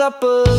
12